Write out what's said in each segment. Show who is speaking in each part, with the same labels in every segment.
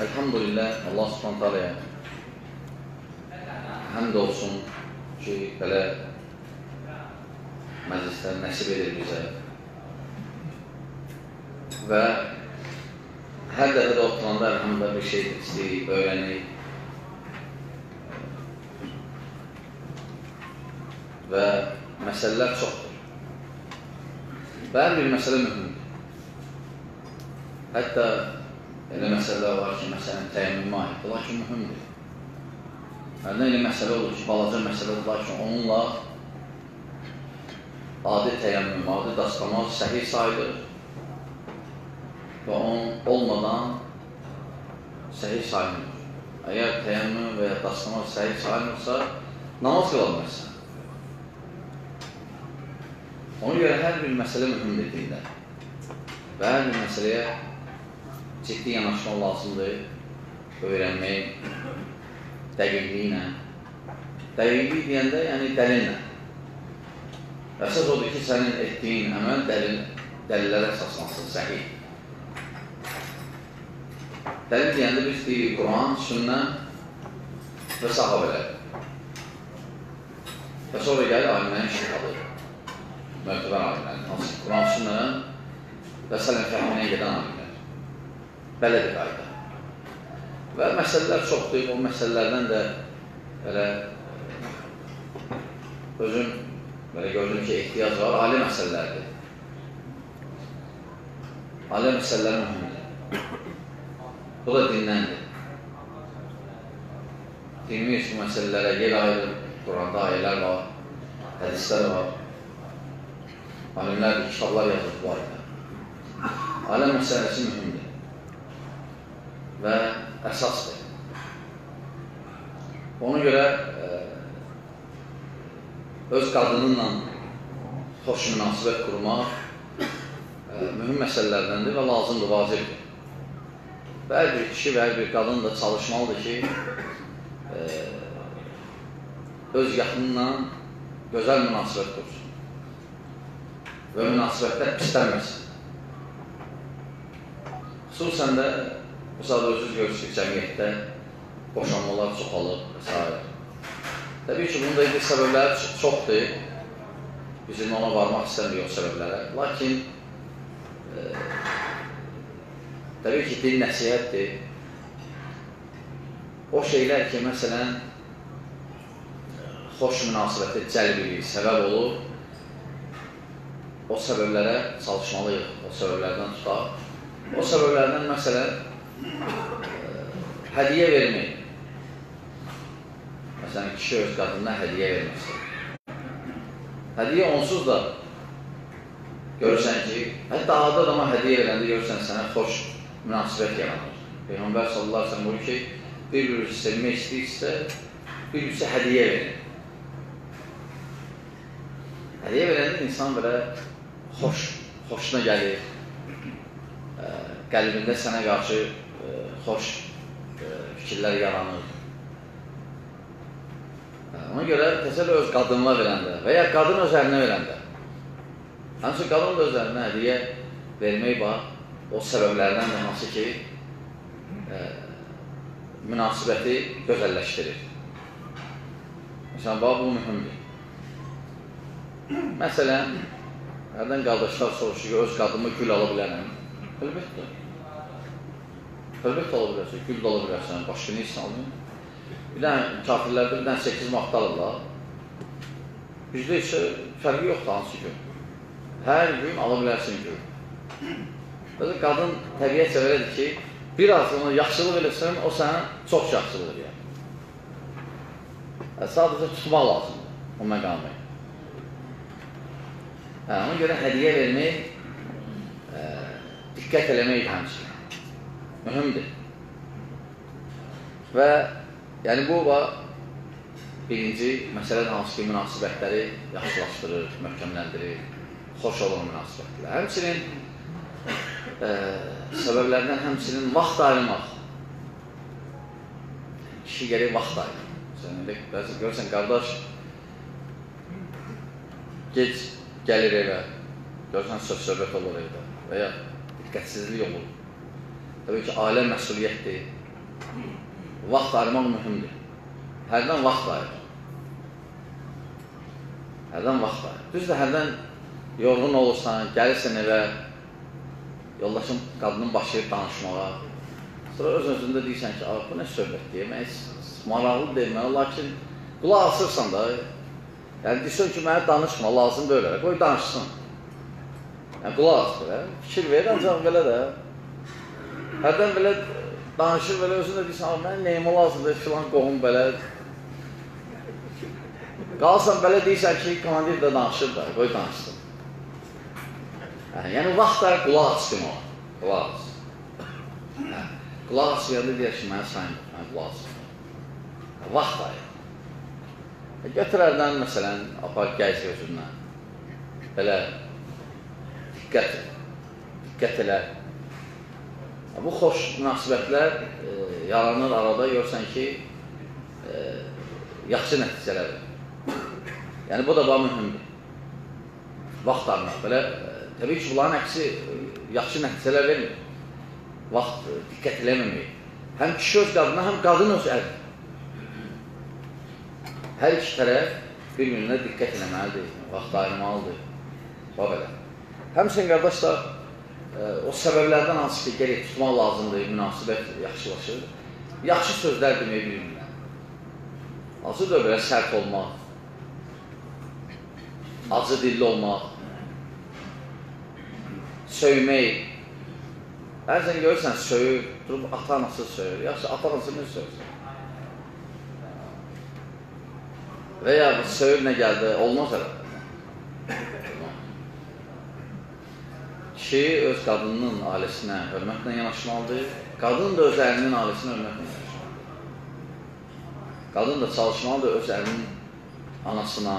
Speaker 1: Elhamdülillah Allah subhanahu teala'ya həmd olsun ki, belə məclislər nəsib edir bizə. Və hər dəfə də oturanda əlhamdə bir şey istəyirik, öyrənirik. Və məsələlər çoxdur. Və hər bir məsələ mühümdür. Hətta elə məsələlər var ki, məsələn, təyyəmmümə aiddir, lakin mühümdür. Nə elə məsələ olur ki, balaca məsələdir, lakin onunla adi təyyəmmüm, adi dastamaz səhih sayılır və onun olmadan səhih sayılmır. Əgər təyyəmmüm və ya dastamaz səhih sayılmırsa, namaz qıla bilməzsən. Ona görə hər bir məsələ mühümdir dində və hər bir məsələyə ciddi yanaşma lazımdır, öyrənmək, dəqiqliyi ilə. Dəqiqlik deyəndə, yəni dəlillə. Əsas odur ki, sənin etdiyin əməl dəlil, dəlillərə əsaslansın, səhih. Dəlil deyəndə biz deyirik Quran, sünnə və sahabələr. Və sonra gəlir alimlərin şihadır. Möhtəbər alimlərin, hansı Quran, sünnə və sələm fəhminə gedən alimlər. Belədir qayda. Və məsələlər çoxdur, o məsələlərdən də belə özüm belə gördüm ki, ehtiyac var, ali məsələlərdir. Ali məsələlər mühümdir. Bu da dinləndir. Dinimiz bu məsələlərə yer ayırır, Quranda ayələr var, hədislər var. Alimlər kitablar yazır bu ayda. Aləm məsələsi mühümdir və əsasdır. Ona görə e, öz qadınınla xoş münasibət qurmaq e, mühüm məsələlərdəndir və lazımdır, vacibdir. Və hər bir kişi və hər bir qadın da çalışmalıdır ki, e, öz yaxınla gözəl münasibət qursun və münasibətlər pislənməsin. Xüsusən də Məsələn, özünüz görürsünüz cəmiyyətdə boşanmalar çoxalır və s. Təbii ki, bunun da indi səbəbləri çoxdur. Bizim ona varmaq istəmirik o səbəblərə. Lakin, e, təbii ki, din nəsiyyətdir. O şeylər ki, məsələn, xoş münasibəti cəlb edir, səbəb olur, o səbəblərə çalışmalıyıq, o səbəblərdən tutaq. O səbəblərdən, məsələn, hədiyyə vermək. Məsələn, kişi öz qadınına hədiyyə verməsi. Hədiyyə onsuz da görürsən ki, hətta adi adama hədiyyə verəndə görürsən sənə xoş münasibət yaranır. Peyğəmbər sallallahu aleyhi ve sellem buyur ki, bir-birini sevmək istəyirsə, bir-birisi hədiyyə verir. Hədiyyə verəndə insan belə xoş, xoşuna gəlir, qəlbində sənə qarşı xoş e, fikirlər yaranır. Ona görə təsəllə öz qadınına verəndə və ya qadın öz ərinə verəndə, hansı qadın da öz ərinə hədiyyə vermək var, o səbəblərdən də hansı ki, e, münasibəti gözəlləşdirir. Məsələn, bu mühümdür. Məsələn, hərdən qardaşlar soruşur ki, öz qadımı gül ala bilərəm. Əlbəttə. Əlbəttə ola bilərsən, gül ola bilərsən, başqa nə istəyirsən? Bir dənə kafirlərdə bir dənə 8 vaxt alırlar. Bizdə isə fərqi yoxdur hansı gün. Hər gün ala bilərsən gül. Özü qadın təbiət sevələdir ki, bir az ona yaxşılıq eləsən, o sənə çox yaxşılıq eləyər. Sadəcə tutmaq lazımdır o məqamı. Hə, ona görə hədiyyə vermək, ə, diqqət eləmək həmçinin mühümdür. Və yəni bu va birinci məsələdir hansı ki, münasibətləri yaxşılaşdırır, möhkəmləndirir, xoş olan münasibətlər. Həmçinin e, səbəblərdən həmçinin vaxt ayırmaq. Kişi gəlir vaxt ayırır. Sən bəzi görürsən, qardaş gec gəlir evə, görürsən, söz-söhbət olur evdə və ya diqqətsizlik olur. Təbii ki, ailə məsuliyyətdir. vaxt ayırmaq mühümdür. Hərdən vaxt ayır. Hərdən vaxt ayır. Düzdür, hərdən yorğun olursan, gəlirsən evə, yoldaşın qadının başlayır danışmağa. Sonra öz-özündə deyirsən ki, bu nə söhbətdir, mən maraqlı deyil mənə, lakin qulaq asırsan da, yəni deyirsən ki, mənə danışma, lazım deyil, qoy danışsın. Yəni, qulaq as belə, fikir ver, ancaq belə də, hərdən belə danışır, belə özün də deyirsən, mən neyimə lazımdır, filan qohum belə, Qalsan belə deyirsən ki, komandir də danışır da, qoy danışsın. Hə, yəni, vaxt da qulaq açsın o, qulaq açsın. Hə, qulaq açıyanda deyək ki, mənə saymır, mən qulaq açsın. Hə, vaxt ayır. E, götürərdən, məsələn, apar gəz gözündən. Belə, diqqət diqqət elə. E, bu xoş münasibətlər e, yaranır arada, görsən ki, e, yaxşı nəticələr. Yəni, bu da daha mühümdür. Vaxt armaq. Belə, təbii ki, bunların əksi yaxşı nəticələr vermir. Vaxt diqqət eləməmək. Həm kişi öz qadına, həm qadın öz əl. Hər iki tərəf bir-birinə diqqət eləməlidir, vaxt ayırmalıdır. Və belə. Həmçinin qardaşlar, o səbəblərdən hansı ki, gerək tutmaq lazımdır, münasibət yaxşılaşır. Yaxşı sözlər demək bir-birinə. Hansı da belə sərt olmaq, acı dilli olmaq, söymək. Bəzən görürsən, söyür, durub ata-anası söyür. Yaxşı, ata-anası nə söylürsün? Və ya söyür nə gəldi, olmaz elə. Kişi öz qadınının ailəsinə hörmətlə yanaşmalıdır, qadın da öz əlinin ailəsinə hörmətlə yanaşmalıdır. Qadın da çalışmalıdır öz əlinin anasına,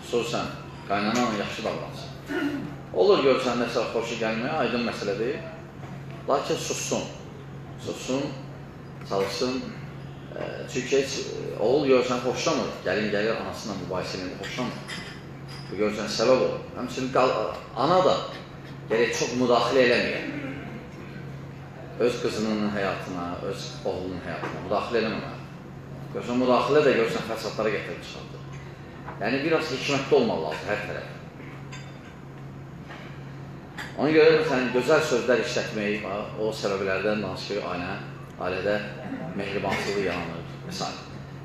Speaker 1: xüsusən qaynananla yaxşı davransın. Olur görsən, nəsə xoşu gəlməyə, aydın məsələdir. Lakin sussun, sussun, çalışsın. Çünki heç oğul görsən xoşlamır, gəlin gəlir anasına mübahisə edir, xoşlamır. Bu görsən səbəb olur. Həmçinin ana da gerək çox müdaxilə eləməyər. Öz qızının həyatına, öz oğlunun həyatına müdaxilə eləməməli. Görsən, müdaxilə də görsən fəsadlara gətirib çıxardır. Yəni, biraz hikmətli olmaq lazım hər tərəf. Ona görə məsələn, gözəl sözlər işlətmək, o səbəblərdən danış ki, ailə, ailədə mehribansılığı yaranır, və s.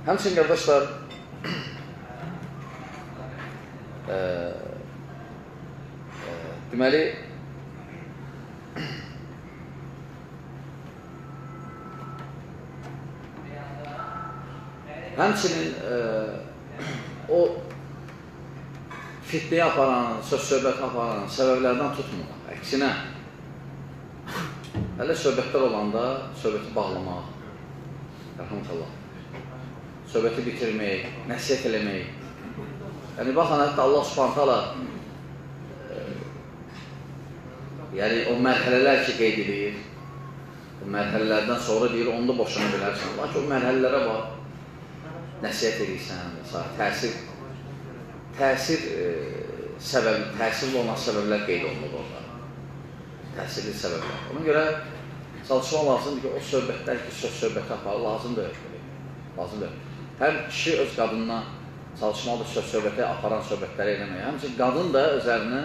Speaker 1: Həmçin, qardaşlar, e, e, deməli, həmçinin e, o fitnəyə aparan, söz-söhbət aparan səbəblərdən tutmur. Əksinə, hələ söhbətlər olanda söhbəti bağlamaq, rəhmətəllah, söhbəti bitirmək, nəsiyyət eləmək. Yəni, baxın, hətta Allah subhantala e, yəni, o mərhələlər ki, qeyd edir, o mərhələlərdən sonra deyir, onu da boşana bilərsən. Lakin o mərhələlərə bax, nəsiyyət edirsən, təsir təsir e, səbəb, təsirli olan səbəblər qeyd olunur orada. Təsirli səbəblər. Ona görə çalışmaq lazımdır ki, o söhbətlər ki, söz söhbəti aparır, lazımdır. Lazımdır. Həm kişi öz qadınına çalışmalıdır söz söhbəti aparan söhbətləri eləməyə. Həmçin qadın da özərini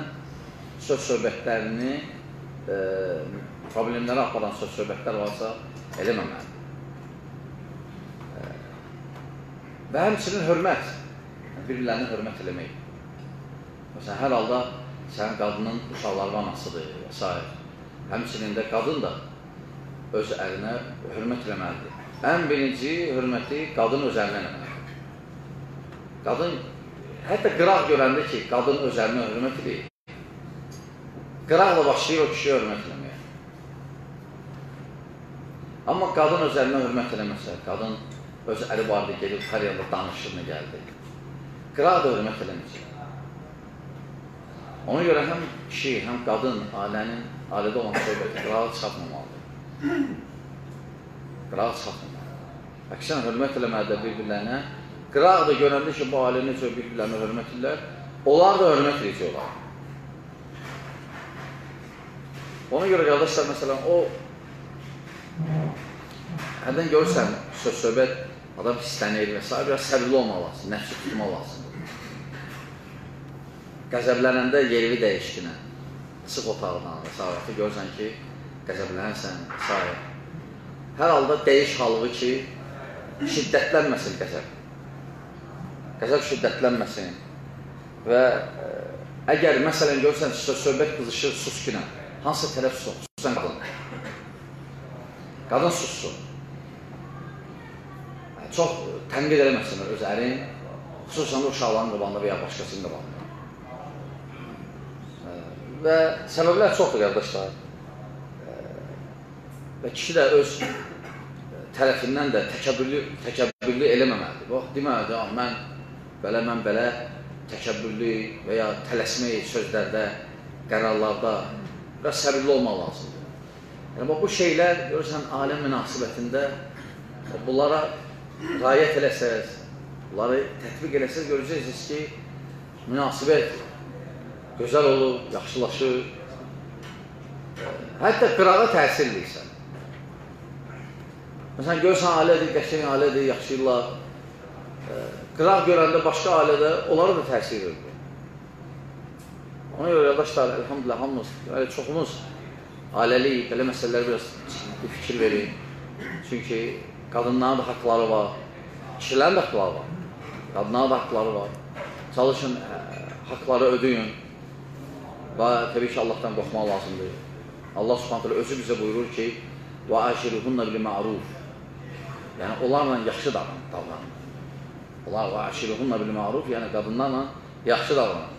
Speaker 1: söz söhbətlərini e, problemlərə aparan söz söhbətlər varsa eləməməli. E, və həmçinin hörmət bir-birlərini hörmət eləmək. Məsələn, hər halda sənin qadının uşaqların anasıdır və s. Həmçinin də qadın da öz əlinə hörmət eləməlidir. Ən birinci hörməti qadın öz əlinə eləməlidir. Qadın, hətta qıraq görəndə ki, qadın öz əlinə hörmət edir, qıraqla başlayır o kişiyə hörmət eləməyə. Amma qadın öz əlinə hörmət eləməsə, qadın öz əli barədə gedib hər yerdə danışır nə gəldi. Qıraq da hörmət eləməyəcək. Ona görə həm kişi, həm qadın ailənin, ailədə olan söhbəti qırağa çıxartmamalıdır. Qırağa çıxartmamalıdır. Əksinə, hörmət eləməlidir bir-birlərinə. Qıraq da görəndə ki, bu ailə necə bir-birlərinə hörmət edirlər, onlar da hörmət edəcək olar. Ona görə qardaşlar, məsələn, o hərdən görürsən söz-söhbət, adam hislənir və s. biraz səbirli olmaq lazım, nəfsi tutmaq lazım. Qəzəblənəndə yerini dəyişkinə, sıx otağından və s. görürsən ki, qəzəblənərsən və s. Hər halda dəyiş halığı ki, şiddətlənməsin qəzəb. Qəzəb şiddətlənməsin və ə, əgər məsələn görürsən söz-söhbət qızışır suskinə, hansısa tərəf sussun, sussan qadın. Qadın sussun. Çox tənqid eləməsinlər öz ərin, xüsusən uşaqların qabağında və ya başqasının qabağında. Və səbəblər çoxdur, qardaşlar. Və kişi də öz tərəfindən də təkəbbürlü, təkəbbürlü eləməməlidir. Bax, deməlidir, mən belə, mən belə təkəbbürlü və ya tələsmək sözlərdə, qərarlarda biraz səbirli olmaq lazımdır. Yəni, bu şeylər, görürsən, aləm münasibətində bunlara rayət eləsəz, bunları tətbiq eləsəz, görəcəksiniz ki, münasibət gözəl olur, yaxşılaşır, hətta qırağa təsirliysən. Məsələn, görürsən, ailədir, qəşəng ailədir, yaxşıyırlar. Qıraq görəndə başqa ailədə onlara da təsir edir. Ona görə, yoldaşlar, elhamdülillah, hamımız, yəni, çoxumuz ailəlik, belə məsələlər biraz bir fikir verin. Çünki Qadınların da haqları var, kişilərin də haqları var, qadınların da haqları var. Çalışın, haqları ödüyün və təbii ki, Allahdan qorxmaq lazımdır. Allah subhanətlə özü bizə buyurur ki, və əşiruhunna bil məruf Yəni, onlarla yaxşı davran, davran. Onlar və əşiruhunna bil məruf, yəni qadınlarla yaxşı davran.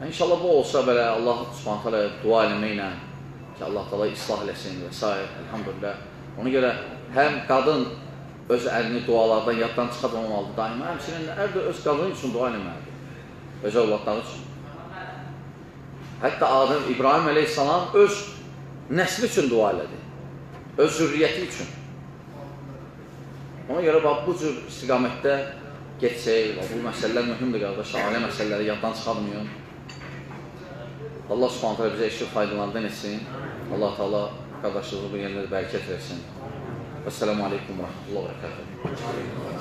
Speaker 1: Yəni, inşallah bu olsa belə Allah subhanətlə dua eləməklə ki, Allah da Allah islah eləsin və s. Elhamdülillah. Ona görə həm qadın öz əlini dualardan yaddan çıxadmamalıdır daima, həmçinin ər də öz qadını üçün dua eləməlidir. Öz övladları üçün. Hətta Adəm, İbrahim əleyhissalam öz nəsli üçün dua elədi. Öz zürriyyəti üçün. Ona görə bax, bu cür istiqamətdə geçsək, bu məsələlər mühümdür qardaşlar, ailə məsələləri yaddan çıxarmayın. Allah subhanətlə bizə işi faydalardan etsin. Allah Teala qardaşlığımı yenilər bərəkət versin. Esselamu Aleyküm və Rəhmətullah və Bərəkətuhu.